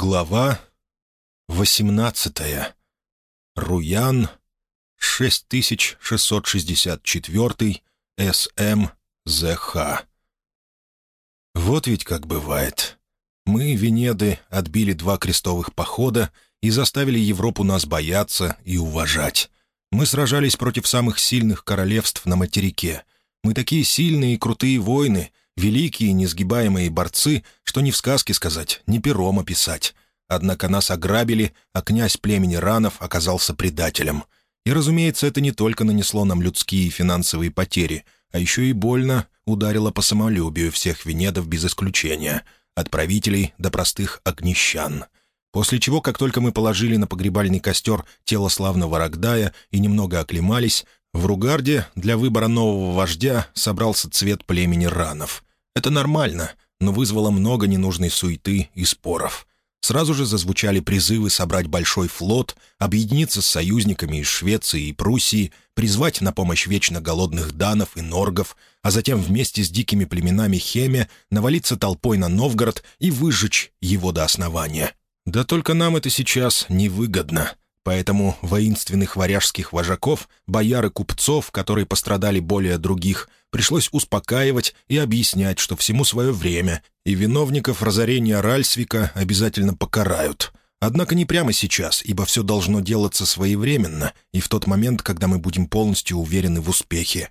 Глава 18. Руян, 6664, СМ, ЗХ. Вот ведь как бывает. Мы, Венеды, отбили два крестовых похода и заставили Европу нас бояться и уважать. Мы сражались против самых сильных королевств на материке. Мы такие сильные и крутые воины — Великие, несгибаемые борцы, что ни в сказке сказать, ни пером описать. Однако нас ограбили, а князь племени Ранов оказался предателем. И, разумеется, это не только нанесло нам людские и финансовые потери, а еще и больно ударило по самолюбию всех венедов без исключения, от правителей до простых огнищан. После чего, как только мы положили на погребальный костер тело славного Рогдая и немного оклемались, в Ругарде для выбора нового вождя собрался цвет племени Ранов — это нормально, но вызвало много ненужной суеты и споров. Сразу же зазвучали призывы собрать большой флот, объединиться с союзниками из Швеции и Пруссии, призвать на помощь вечно голодных данов и норгов, а затем вместе с дикими племенами Хеме навалиться толпой на Новгород и выжечь его до основания. Да только нам это сейчас невыгодно. Поэтому воинственных варяжских вожаков, бояр и купцов, которые пострадали более других, пришлось успокаивать и объяснять, что всему свое время, и виновников разорения Ральсвика обязательно покарают. Однако не прямо сейчас, ибо все должно делаться своевременно и в тот момент, когда мы будем полностью уверены в успехе.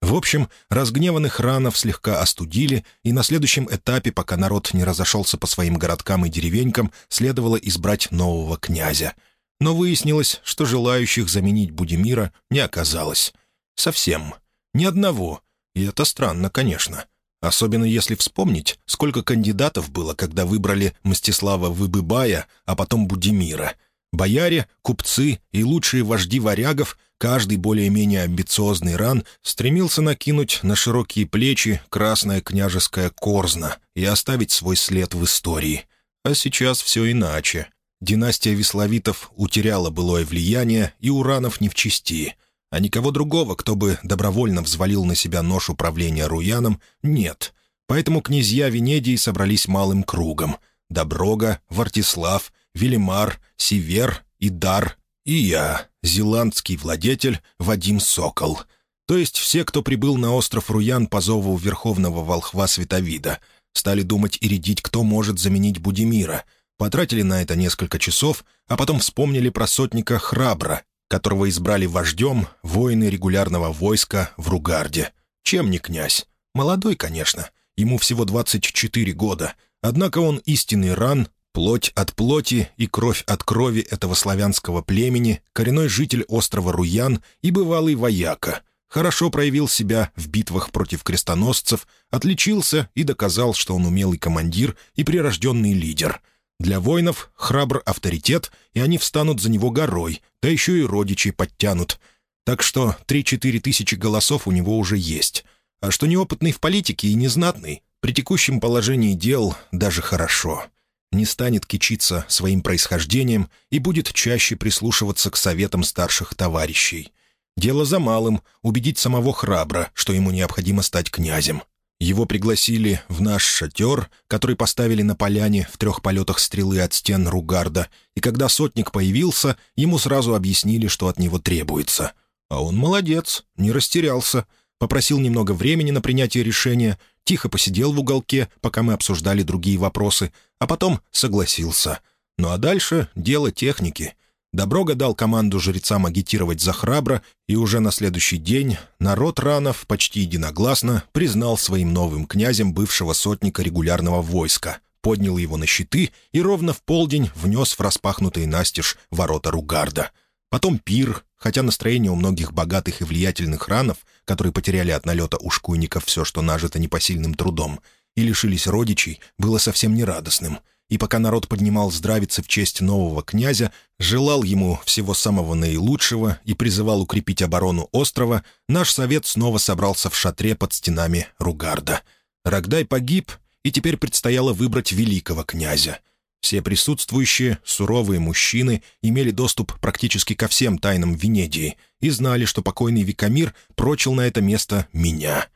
В общем, разгневанных ранов слегка остудили, и на следующем этапе, пока народ не разошелся по своим городкам и деревенькам, следовало избрать нового князя — но выяснилось, что желающих заменить Будимира не оказалось. Совсем. Ни одного. И это странно, конечно. Особенно если вспомнить, сколько кандидатов было, когда выбрали Мстислава Выбыбая, а потом Будимира. Бояре, купцы и лучшие вожди варягов, каждый более-менее амбициозный ран, стремился накинуть на широкие плечи красное княжеское корзно и оставить свой след в истории. А сейчас все иначе. Династия Весловитов утеряла былое влияние, и Уранов не в чести. А никого другого, кто бы добровольно взвалил на себя нож управления Руяном, нет. Поэтому князья Венедии собрались малым кругом. Доброга, Вартислав, Велимар, Север, Идар и я, зеландский владетель Вадим Сокол. То есть все, кто прибыл на остров Руян по зову верховного волхва Световида, стали думать и рядить, кто может заменить Будимира — Потратили на это несколько часов, а потом вспомнили про сотника Храбра, которого избрали вождем воины регулярного войска в Ругарде. Чем не князь? Молодой, конечно. Ему всего 24 года. Однако он истинный ран, плоть от плоти и кровь от крови этого славянского племени, коренной житель острова Руян и бывалый вояка. Хорошо проявил себя в битвах против крестоносцев, отличился и доказал, что он умелый командир и прирожденный лидер — для воинов храбр авторитет, и они встанут за него горой, да еще и родичи подтянут. Так что три-четыре тысячи голосов у него уже есть. А что неопытный в политике и незнатный, при текущем положении дел даже хорошо. Не станет кичиться своим происхождением и будет чаще прислушиваться к советам старших товарищей. Дело за малым — убедить самого храбра, что ему необходимо стать князем. Его пригласили в наш шатер, который поставили на поляне в трех полетах стрелы от стен Ругарда, и когда сотник появился, ему сразу объяснили, что от него требуется. А он молодец, не растерялся, попросил немного времени на принятие решения, тихо посидел в уголке, пока мы обсуждали другие вопросы, а потом согласился. Ну а дальше дело техники — Доброга дал команду жрецам агитировать за храбро, и уже на следующий день народ Ранов почти единогласно признал своим новым князем бывшего сотника регулярного войска, поднял его на щиты и ровно в полдень внес в распахнутые настежь ворота Ругарда. Потом пир, хотя настроение у многих богатых и влиятельных ранов, которые потеряли от налета ушкуйников все, что нажито непосильным трудом, и лишились родичей, было совсем нерадостным — и пока народ поднимал здравицы в честь нового князя, желал ему всего самого наилучшего и призывал укрепить оборону острова, наш совет снова собрался в шатре под стенами Ругарда. Рогдай погиб, и теперь предстояло выбрать великого князя. Все присутствующие, суровые мужчины, имели доступ практически ко всем тайнам Венедии и знали, что покойный Викамир прочил на это место меня.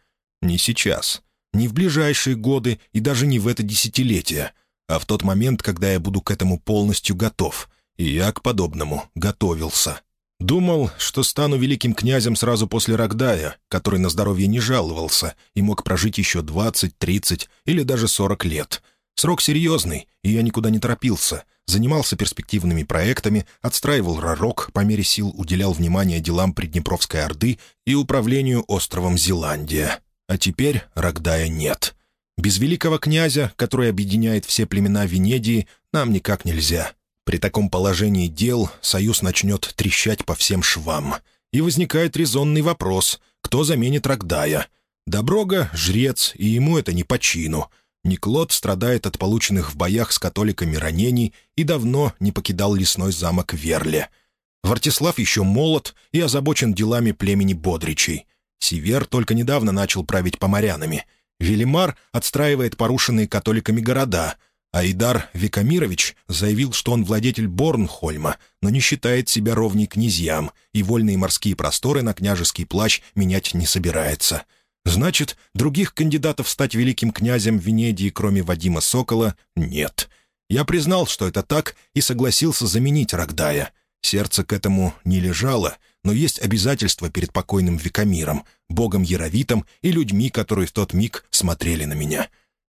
Не сейчас, не в ближайшие годы и даже не в это десятилетие — а в тот момент, когда я буду к этому полностью готов. И я к подобному готовился. Думал, что стану великим князем сразу после Рогдая, который на здоровье не жаловался и мог прожить еще 20, 30 или даже 40 лет. Срок серьезный, и я никуда не торопился. Занимался перспективными проектами, отстраивал ророк, по мере сил уделял внимание делам Приднепровской Орды и управлению островом Зеландия. А теперь Рогдая нет. Без великого князя, который объединяет все племена Венедии, нам никак нельзя. При таком положении дел союз начнет трещать по всем швам. И возникает резонный вопрос, кто заменит Рогдая? Доброга — жрец, и ему это не по чину. Никлот страдает от полученных в боях с католиками ранений и давно не покидал лесной замок Верле. Вартислав еще молод и озабочен делами племени Бодричей. Север только недавно начал править поморянами. Велимар отстраивает порушенные католиками города — Айдар Викамирович заявил, что он владетель Борнхольма, но не считает себя ровней князьям, и вольные морские просторы на княжеский плащ менять не собирается. Значит, других кандидатов стать великим князем Венедии, кроме Вадима Сокола, нет. Я признал, что это так, и согласился заменить Рогдая. Сердце к этому не лежало, но есть обязательства перед покойным Викамиром, богом Яровитом и людьми, которые в тот миг смотрели на меня.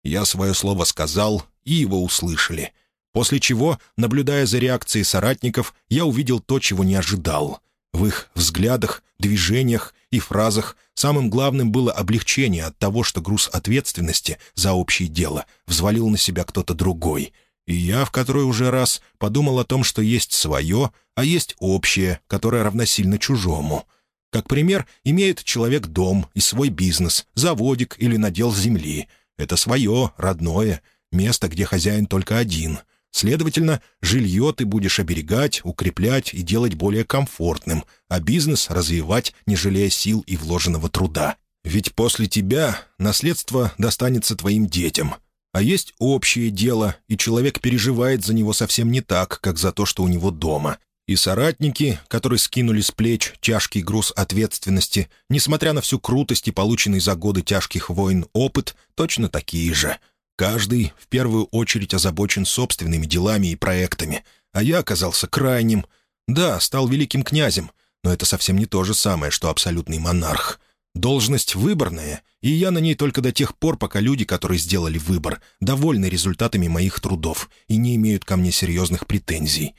Я свое слово сказал, и его услышали. После чего, наблюдая за реакцией соратников, я увидел то, чего не ожидал. В их взглядах, движениях и фразах самым главным было облегчение от того, что груз ответственности за общее дело взвалил на себя кто-то другой. И я в который уже раз подумал о том, что есть свое, а есть общее, которое равносильно чужому. Как пример, имеет человек дом и свой бизнес, заводик или надел земли. Это свое, родное — место, где хозяин только один. Следовательно, жилье ты будешь оберегать, укреплять и делать более комфортным, а бизнес развивать, не жалея сил и вложенного труда. Ведь после тебя наследство достанется твоим детям. А есть общее дело, и человек переживает за него совсем не так, как за то, что у него дома. И соратники, которые скинули с плеч тяжкий груз ответственности, несмотря на всю крутость и полученный за годы тяжких войн опыт, точно такие же — Каждый в первую очередь озабочен собственными делами и проектами, а я оказался крайним. Да, стал великим князем, но это совсем не то же самое, что абсолютный монарх. Должность выборная, и я на ней только до тех пор, пока люди, которые сделали выбор, довольны результатами моих трудов и не имеют ко мне серьезных претензий.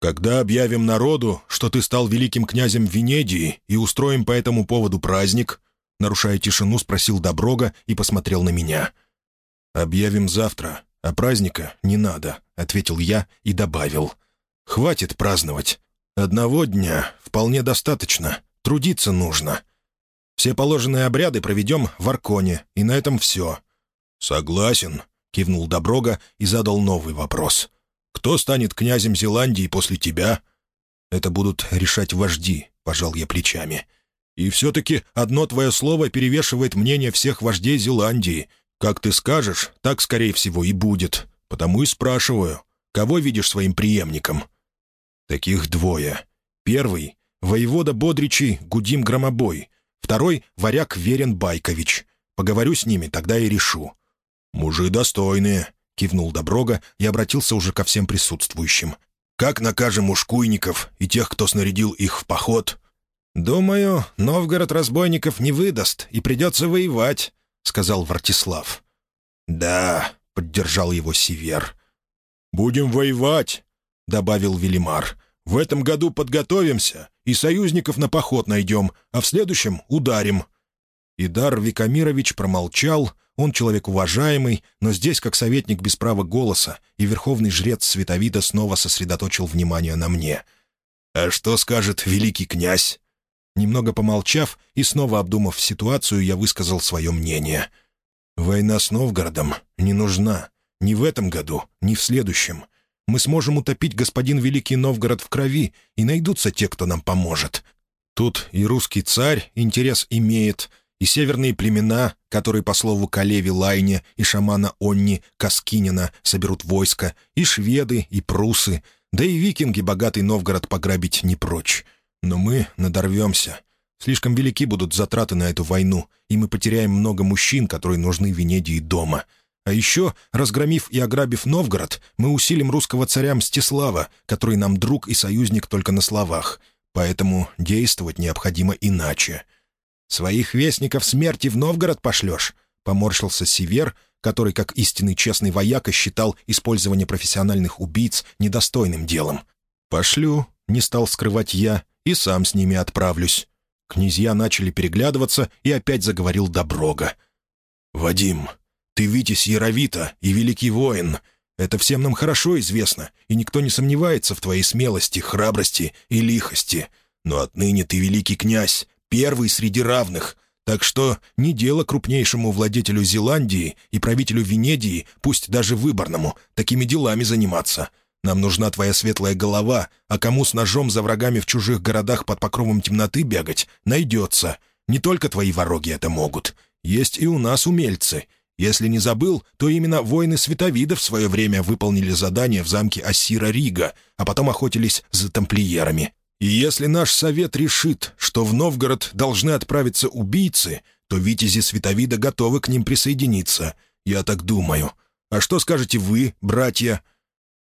Когда объявим народу, что ты стал великим князем Венедии и устроим по этому поводу праздник, нарушая тишину, спросил Доброга и посмотрел на меня — «Объявим завтра, а праздника не надо», — ответил я и добавил. «Хватит праздновать. Одного дня вполне достаточно. Трудиться нужно. Все положенные обряды проведем в Арконе, и на этом все». «Согласен», — кивнул Доброга и задал новый вопрос. «Кто станет князем Зеландии после тебя?» «Это будут решать вожди», — пожал я плечами. «И все-таки одно твое слово перевешивает мнение всех вождей Зеландии. «Как ты скажешь, так, скорее всего, и будет. Потому и спрашиваю, кого видишь своим преемником?» «Таких двое. Первый — воевода Бодричи Гудим Громобой. Второй — варяг Верен Байкович. Поговорю с ними, тогда и решу». «Мужи достойные», — кивнул Доброга и обратился уже ко всем присутствующим. «Как накажем ушкуйников и тех, кто снарядил их в поход?» «Думаю, Новгород разбойников не выдаст, и придется воевать», сказал Вартислав. «Да», — поддержал его Север. «Будем воевать», — добавил Велимар. «В этом году подготовимся и союзников на поход найдем, а в следующем ударим». Идар Викамирович промолчал, он человек уважаемый, но здесь как советник без права голоса, и верховный жрец Световида снова сосредоточил внимание на мне. «А что скажет великий князь?» Немного помолчав и снова обдумав ситуацию, я высказал свое мнение. «Война с Новгородом не нужна. Ни в этом году, ни в следующем. Мы сможем утопить господин Великий Новгород в крови, и найдутся те, кто нам поможет. Тут и русский царь интерес имеет, и северные племена, которые, по слову Калеви Лайне и шамана Онни Каскинина, соберут войско, и шведы, и прусы, да и викинги богатый Новгород пограбить не прочь. Но мы надорвемся. Слишком велики будут затраты на эту войну, и мы потеряем много мужчин, которые нужны Венедии дома. А еще, разгромив и ограбив Новгород, мы усилим русского царя Мстислава, который нам друг и союзник только на словах. Поэтому действовать необходимо иначе. «Своих вестников смерти в Новгород пошлешь?» — поморщился Север, который, как истинный честный вояка, считал использование профессиональных убийц недостойным делом. «Пошлю», — не стал скрывать я, — «и сам с ними отправлюсь». Князья начали переглядываться, и опять заговорил Доброга. «Вадим, ты Витязь Яровита и великий воин. Это всем нам хорошо известно, и никто не сомневается в твоей смелости, храбрости и лихости. Но отныне ты великий князь, первый среди равных, так что не дело крупнейшему владетелю Зеландии и правителю Венедии, пусть даже выборному, такими делами заниматься. Нам нужна твоя светлая голова, а кому с ножом за врагами в чужих городах под покровом темноты бегать, найдется. Не только твои вороги это могут. Есть и у нас умельцы. Если не забыл, то именно воины Световида в свое время выполнили задание в замке Ассира Рига, а потом охотились за тамплиерами. И если наш совет решит, что в Новгород должны отправиться убийцы, то витязи Световида готовы к ним присоединиться. Я так думаю. А что скажете вы, братья?»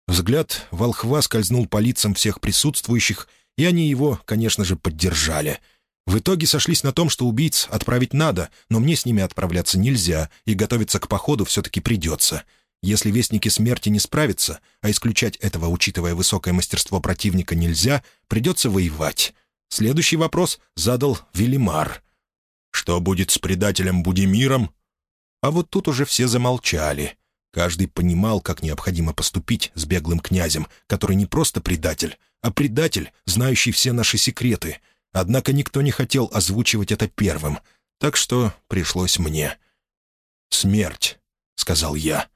Взгляд волхва скользнул по лицам всех присутствующих, и они его, конечно же, поддержали. В итоге сошлись на том, что убийц отправить надо, но мне с ними отправляться нельзя, и готовиться к походу все-таки придется — если вестники смерти не справятся, а исключать этого, учитывая высокое мастерство противника, нельзя, придется воевать. Следующий вопрос задал Велимар. «Что будет с предателем Будимиром?» А вот тут уже все замолчали. Каждый понимал, как необходимо поступить с беглым князем, который не просто предатель, а предатель, знающий все наши секреты. Однако никто не хотел озвучивать это первым, так что пришлось мне. «Смерть», — сказал я.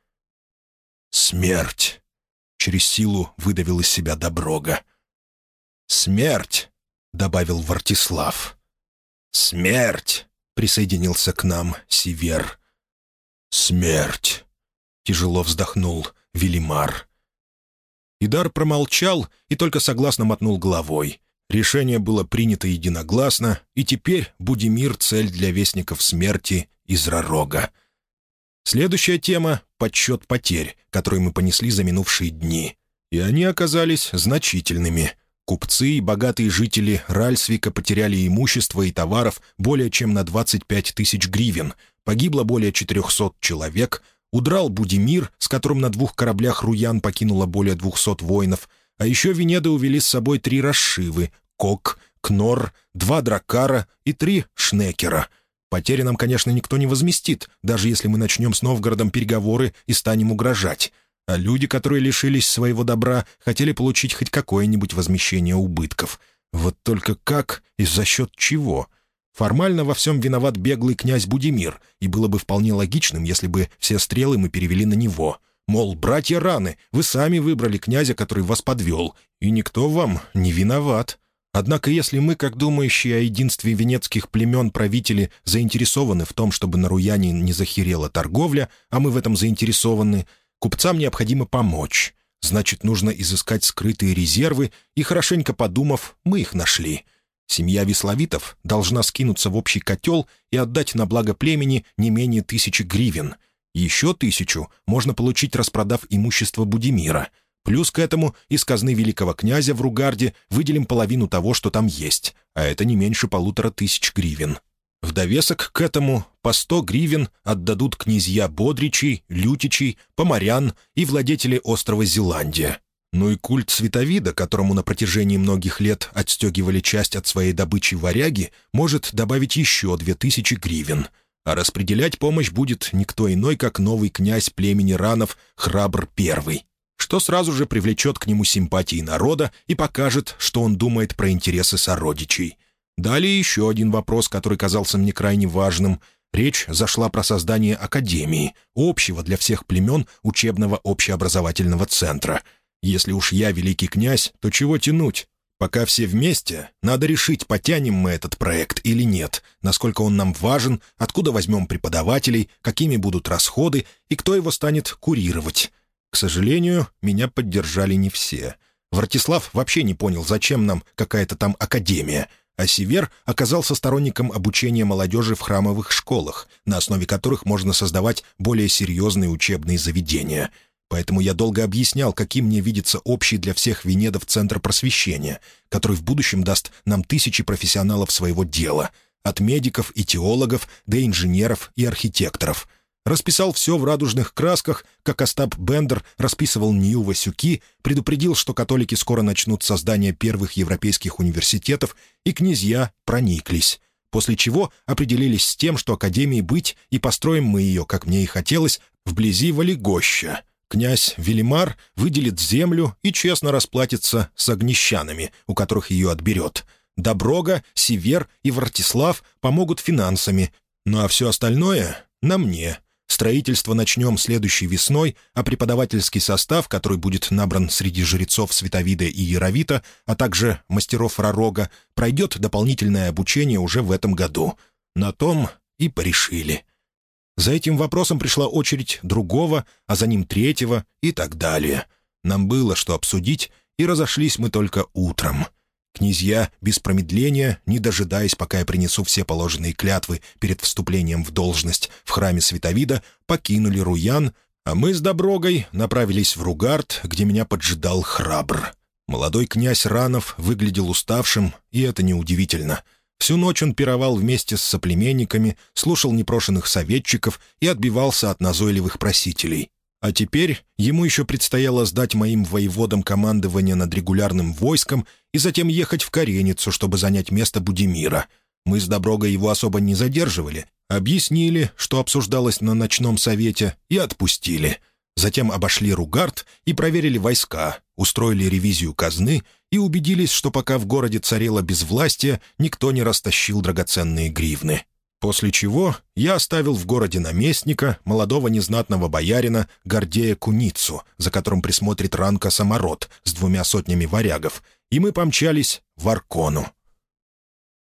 «Смерть!» — через силу выдавил из себя Доброга. «Смерть!» — добавил Вартислав. «Смерть!» — присоединился к нам Сивер. «Смерть!» — тяжело вздохнул Велимар. Идар промолчал и только согласно мотнул головой. Решение было принято единогласно, и теперь Будимир — цель для вестников смерти из Ророга. Следующая тема — подсчет потерь, которые мы понесли за минувшие дни. И они оказались значительными. Купцы и богатые жители Ральсвика потеряли имущество и товаров более чем на 25 тысяч гривен, погибло более 400 человек, удрал Будимир, с которым на двух кораблях Руян покинуло более 200 воинов, а еще Венеды увели с собой три расшивы — Кок, Кнор, два Дракара и три Шнекера — Потери нам, конечно, никто не возместит, даже если мы начнем с Новгородом переговоры и станем угрожать. А люди, которые лишились своего добра, хотели получить хоть какое-нибудь возмещение убытков. Вот только как и за счет чего? Формально во всем виноват беглый князь Будимир, и было бы вполне логичным, если бы все стрелы мы перевели на него. Мол, братья раны, вы сами выбрали князя, который вас подвел, и никто вам не виноват. Однако если мы, как думающие о единстве венецких племен правители, заинтересованы в том, чтобы на Руяне не захерела торговля, а мы в этом заинтересованы, купцам необходимо помочь. Значит, нужно изыскать скрытые резервы, и, хорошенько подумав, мы их нашли. Семья Весловитов должна скинуться в общий котел и отдать на благо племени не менее тысячи гривен. Еще тысячу можно получить, распродав имущество Будимира — Плюс к этому из казны великого князя в Ругарде выделим половину того, что там есть, а это не меньше полутора тысяч гривен. В довесок к этому по сто гривен отдадут князья Бодричей, Лютичей, Поморян и владетели острова Зеландия. Ну и культ Световида, которому на протяжении многих лет отстегивали часть от своей добычи варяги, может добавить еще две тысячи гривен. А распределять помощь будет никто иной, как новый князь племени Ранов Храбр Первый что сразу же привлечет к нему симпатии народа и покажет, что он думает про интересы сородичей. Далее еще один вопрос, который казался мне крайне важным. Речь зашла про создание академии, общего для всех племен учебного общеобразовательного центра. Если уж я великий князь, то чего тянуть? Пока все вместе, надо решить, потянем мы этот проект или нет, насколько он нам важен, откуда возьмем преподавателей, какими будут расходы и кто его станет курировать. К сожалению, меня поддержали не все. Вартислав вообще не понял, зачем нам какая-то там академия. а Север оказался сторонником обучения молодежи в храмовых школах, на основе которых можно создавать более серьезные учебные заведения. Поэтому я долго объяснял, каким мне видится общий для всех Венедов Центр просвещения, который в будущем даст нам тысячи профессионалов своего дела, от медиков и теологов до инженеров и архитекторов — Расписал все в радужных красках, как Остап Бендер расписывал Нью Васюки, предупредил, что католики скоро начнут создание первых европейских университетов, и князья прониклись. После чего определились с тем, что Академии быть, и построим мы ее, как мне и хотелось, вблизи Валигоща. Князь Велимар выделит землю и честно расплатится с огнещанами, у которых ее отберет. Доброга, Север и Вартислав помогут финансами, ну а все остальное — на мне. Строительство начнем следующей весной, а преподавательский состав, который будет набран среди жрецов Световида и Яровита, а также мастеров Ророга, пройдет дополнительное обучение уже в этом году. На том и порешили. За этим вопросом пришла очередь другого, а за ним третьего и так далее. Нам было что обсудить, и разошлись мы только утром. Князья, без промедления, не дожидаясь, пока я принесу все положенные клятвы перед вступлением в должность в храме Световида, покинули Руян, а мы с Доброгой направились в Ругард, где меня поджидал храбр. Молодой князь Ранов выглядел уставшим, и это неудивительно. Всю ночь он пировал вместе с соплеменниками, слушал непрошенных советчиков и отбивался от назойливых просителей. А теперь ему еще предстояло сдать моим воеводам командование над регулярным войском и затем ехать в Кареницу, чтобы занять место Будимира. Мы с Доброгой его особо не задерживали, объяснили, что обсуждалось на ночном совете, и отпустили. Затем обошли Ругард и проверили войска, устроили ревизию казны и убедились, что пока в городе царило безвластие, никто не растащил драгоценные гривны. После чего я оставил в городе наместника, молодого незнатного боярина Гордея Куницу, за которым присмотрит Ранка Самород с двумя сотнями варягов, и мы помчались в Аркону.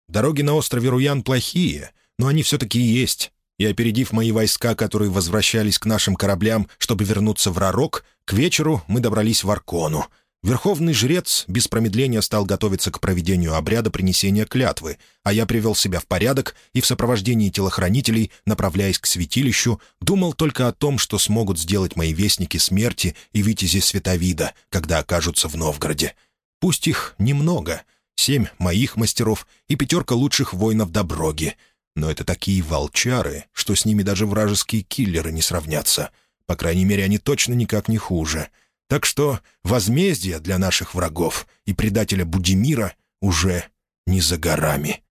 Дороги на острове Руян плохие, но они все-таки есть, и, опередив мои войска, которые возвращались к нашим кораблям, чтобы вернуться в Ророк, к вечеру мы добрались в Аркону — Верховный жрец без промедления стал готовиться к проведению обряда принесения клятвы, а я привел себя в порядок и в сопровождении телохранителей, направляясь к святилищу, думал только о том, что смогут сделать мои вестники смерти и витязи Световида, когда окажутся в Новгороде. Пусть их немного — семь моих мастеров и пятерка лучших воинов Доброги. Но это такие волчары, что с ними даже вражеские киллеры не сравнятся. По крайней мере, они точно никак не хуже — так что возмездие для наших врагов и предателя Будимира уже не за горами.